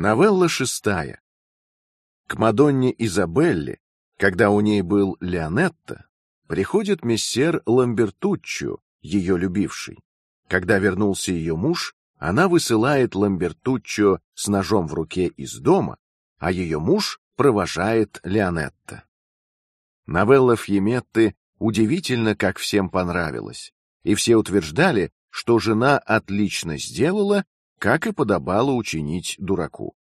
Новелла шестая. К Мадонне Изабелле, когда у ней был Леонетто, приходит мессер Ламбертуччо, ее любивший. Когда вернулся ее муж, она высылает Ламбертуччо с ножом в руке из дома, а ее муж провожает Леонетто. Новелла Фьеметты удивительно, как всем понравилась, и все утверждали, что жена отлично сделала, как и подобало учинить дураку.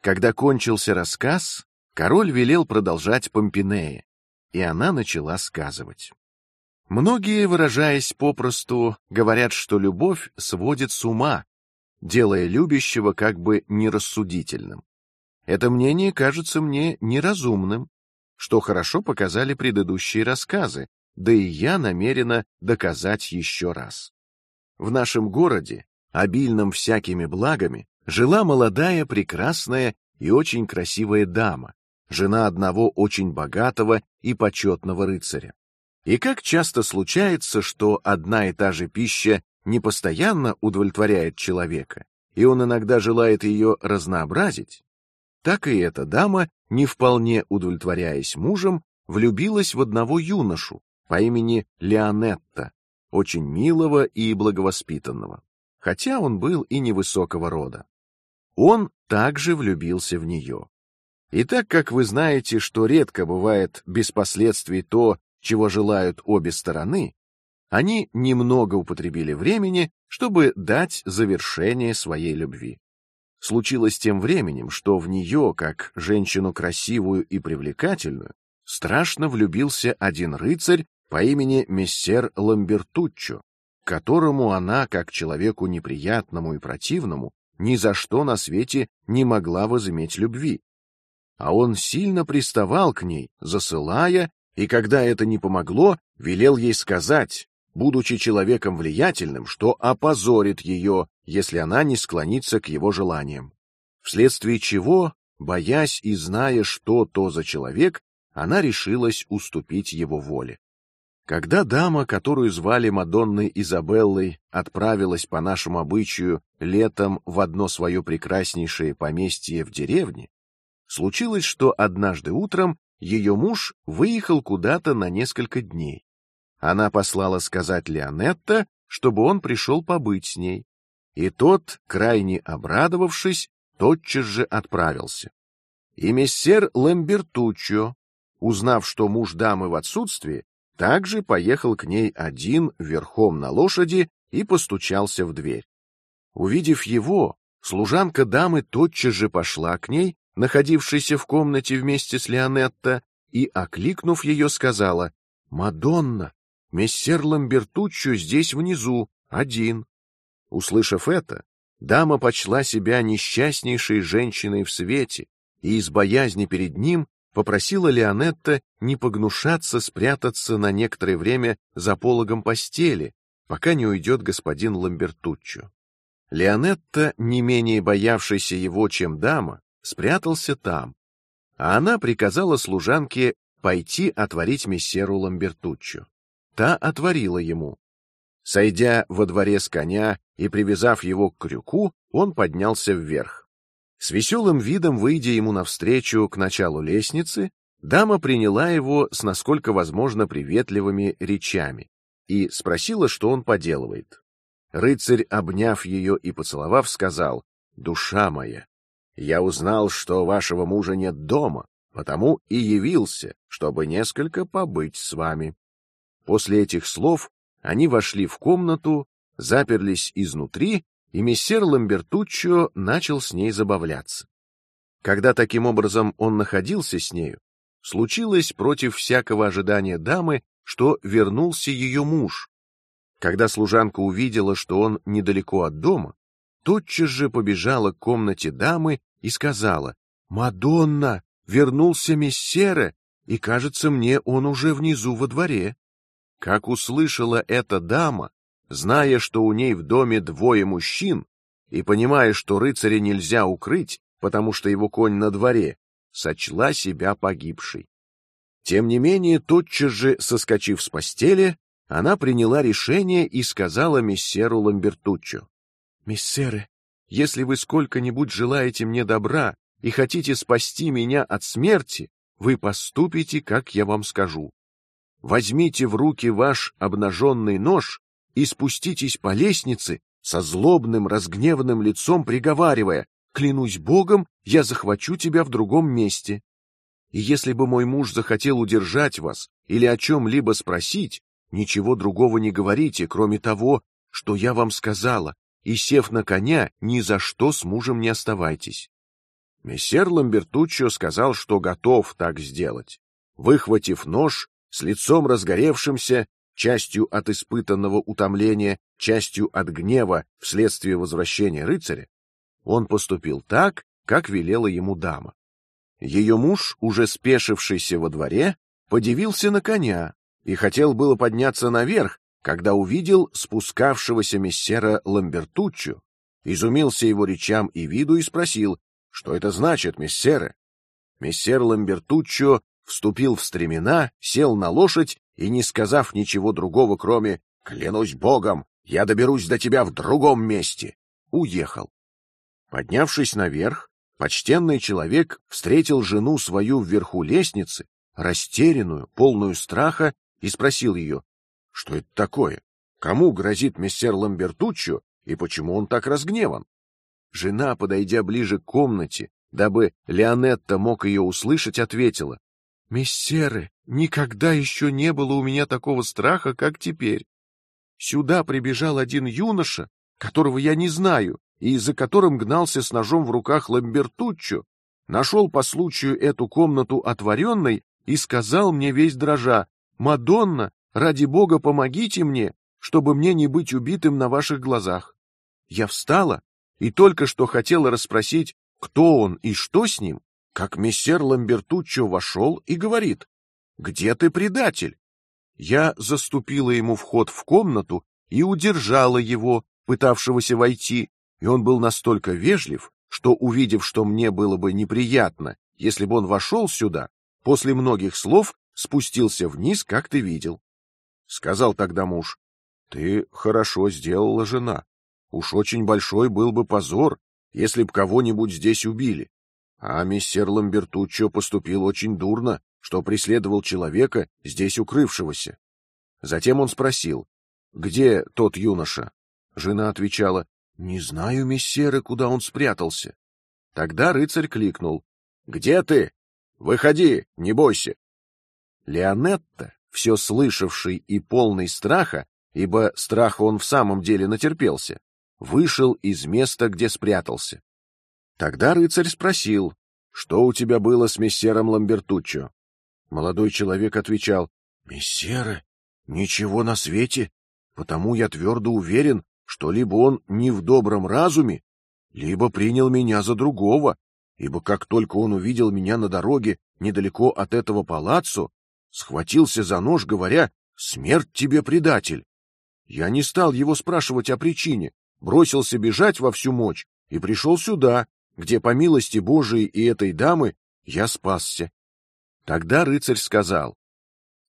Когда кончился рассказ, король велел продолжать Помпинея, и она начала сказывать. Многие, выражаясь попросту, говорят, что любовь сводит с ума, делая любящего как бы нерассудительным. Это мнение кажется мне неразумным, что хорошо показали предыдущие рассказы, да и я намерена доказать еще раз. В нашем городе, обильном всякими благами, жила молодая, прекрасная и очень красивая дама, жена одного очень богатого и почетного рыцаря. И как часто случается, что одна и та же пища не постоянно удовлетворяет человека, и он иногда желает ее разнообразить, так и эта дама, не вполне удовлетворяясь мужем, влюбилась в одного юношу по имени Леонетта, очень милого и благовоспитанного, хотя он был и невысокого рода. Он также влюбился в нее. И так как вы знаете, что редко бывает без последствий то, чего желают обе стороны, они немного употребили времени, чтобы дать завершение своей любви. Случилось тем временем, что в нее, как женщину красивую и привлекательную, страшно влюбился один рыцарь по имени мессер Ламбертуччо, которому она, как человеку неприятному и противному, ни за что на свете не могла возыметь любви. А он сильно приставал к ней, засылая, и когда это не помогло, велел ей сказать, будучи человеком влиятельным, что опозорит ее, если она не склонится к его желаниям. Вследствие чего, боясь и зная, что то за человек, она решилась уступить его воле. Когда дама, которую звали Мадонной Изабеллой, отправилась по нашему обычаю летом в одно свое прекраснейшее поместье в деревне, случилось, что однажды утром ее муж выехал куда-то на несколько дней. Она послала сказать Леонетто, чтобы он пришел побыть с ней, и тот, крайне обрадовавшись, тотчас же отправился. И мессер Ламбертуччо, узнав, что муж дамы в отсутствии, также поехал к ней один верхом на лошади и постучался в дверь. Увидев его, служанка дамы тотчас же пошла к ней, находившейся в комнате вместе с Леонетто, и, окликнув ее, сказала: "Мадонна, мессер Ламбертуччо здесь внизу, один". Услышав это, дама почла себя несчастнейшей женщиной в свете и из боязни перед ним попросила Леонетта не погнушаться спрятаться на некоторое время за пологом постели, пока не уйдет господин Ламбертуччо. Леонетта, не менее боявшийся его, чем дама, спрятался там, а она приказала служанке пойти отворить мессеру Ламбертуччо. Та отворила ему. Сойдя во дворе с коня и привязав его к крюку, он поднялся вверх. С веселым видом выйдя ему навстречу к началу лестницы, дама приняла его с насколько возможно приветливыми речами и спросила, что он поделывает. Рыцарь, обняв ее и поцеловав, сказал: "Душа моя, я узнал, что вашего мужа нет дома, потому и явился, чтобы несколько побыть с вами". После этих слов они вошли в комнату, заперлись изнутри и мессер Ламбертуччо начал с ней забавляться. Когда таким образом он находился с нею, случилось против всякого ожидания дамы, что вернулся ее муж. Когда служанка увидела, что он недалеко от дома, тотчас же побежала к комнате дамы и сказала: "Мадонна, вернулся мессере, и кажется мне, он уже внизу во дворе". Как услышала эта дама, зная, что у ней в доме двое мужчин, и понимая, что рыцаря нельзя укрыть, потому что его конь на дворе, сочла себя погибшей. Тем не менее, тотчас же, соскочив с постели, она приняла решение и сказала мессеру Ламбертуччо: "Мессере, если вы сколько-нибудь желаете мне добра и хотите спасти меня от смерти, вы поступите, как я вам скажу. Возьмите в руки ваш обнаженный нож и спуститесь по лестнице со злобным, разгневанным лицом, приговаривая: "Клянусь Богом, я захвачу тебя в другом месте". И если бы мой муж захотел удержать вас или о чем-либо спросить, ничего другого не говорите, кроме того, что я вам сказала, и сев на коня, ни за что с мужем не оставайтесь. Мессер Ламбертуччо сказал, что готов так сделать. Выхватив нож, с лицом разгоревшимся, частью от испытанного утомления, частью от гнева вследствие возвращения рыцаря, он поступил так, как велела ему дама. Ее муж, уже спешившийся во дворе, подивился на коня и хотел было подняться наверх, когда увидел спускавшегося мессера Ламбертуччо, изумился его речам и виду и спросил, что это значит, мессеры. Мессер Ламбертуччо вступил в стремена, сел на лошадь и, не сказав ничего другого, кроме «клянусь Богом, я доберусь до тебя в другом месте», уехал. Поднявшись наверх, почтенный человек встретил жену свою вверху лестницы, растерянную, полную страха, и спросил ее: что это такое? Кому грозит мессер Ламбертуччо и почему он так разгневан? Жена, подойдя ближе к комнате, дабы Леонетта мог ее услышать, ответила: "Мессеры, никогда еще не было у меня такого страха, как теперь. Сюда прибежал один юноша, которого я не знаю и за которым гнался с ножом в руках Ламбертуччо, нашел по случаю эту комнату отворенной и сказал мне весь дрожа: Мадонна, Ради Бога, помогите мне, чтобы мне не быть убитым на ваших глазах. Я встала и только что хотела расспросить, кто он и что с ним, как мессер Ламбертуччо вошел и говорит: "Где ты, предатель?" Я заступила ему вход в комнату и удержала его, пытавшегося войти, и он был настолько вежлив, что увидев, что мне было бы неприятно, если бы он вошел сюда, после многих слов спустился вниз, как ты видел. Сказал тогда муж: "Ты хорошо сделала, жена. Уж очень большой был бы позор, если б кого-нибудь здесь убили. А мистер Ламбертуччо поступил очень дурно, что преследовал человека здесь укрывшегося. Затем он спросил: где тот юноша? Жена отвечала: не знаю, мессеры, куда он спрятался. Тогда рыцарь кликнул: где ты? Выходи, не бойся. Леонетта, все слышавший и полный страха, ибо страха он в самом деле натерпелся, вышел из места, где спрятался. Тогда рыцарь спросил, что у тебя было с мессером Ламбертуччо. Молодой человек отвечал: мессеры, ничего на свете, потому я твердо уверен, что либо он не в добром разуме, либо принял меня за другого, ибо как только он увидел меня на дороге недалеко от этого палаццо, схватился за нож, говоря: "Смерть тебе, предатель!" Я не стал его спрашивать о причине, бросился бежать во всю мочь и пришел сюда, где по милости Божией и этой дамы я спасся. Тогда рыцарь сказал: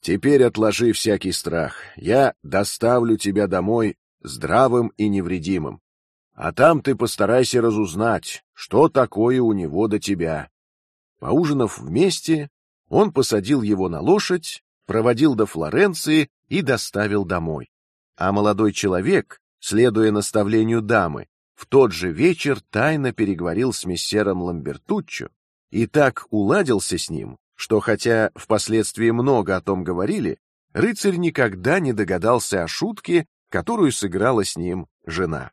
"Теперь отложи всякий страх, я доставлю тебя домой здравым и невредимым, а там ты постарайся разузнать, что такое у него до тебя". Поужинав вместе, он посадил его на лошадь, проводил до Флоренции и доставил домой. А молодой человек, следуя наставлению дамы, в тот же вечер тайно переговорил с мессером Ламбертуччо и так уладился с ним, что хотя впоследствии много о том говорили, рыцарь никогда не догадался о шутке, которую сыграла с ним жена.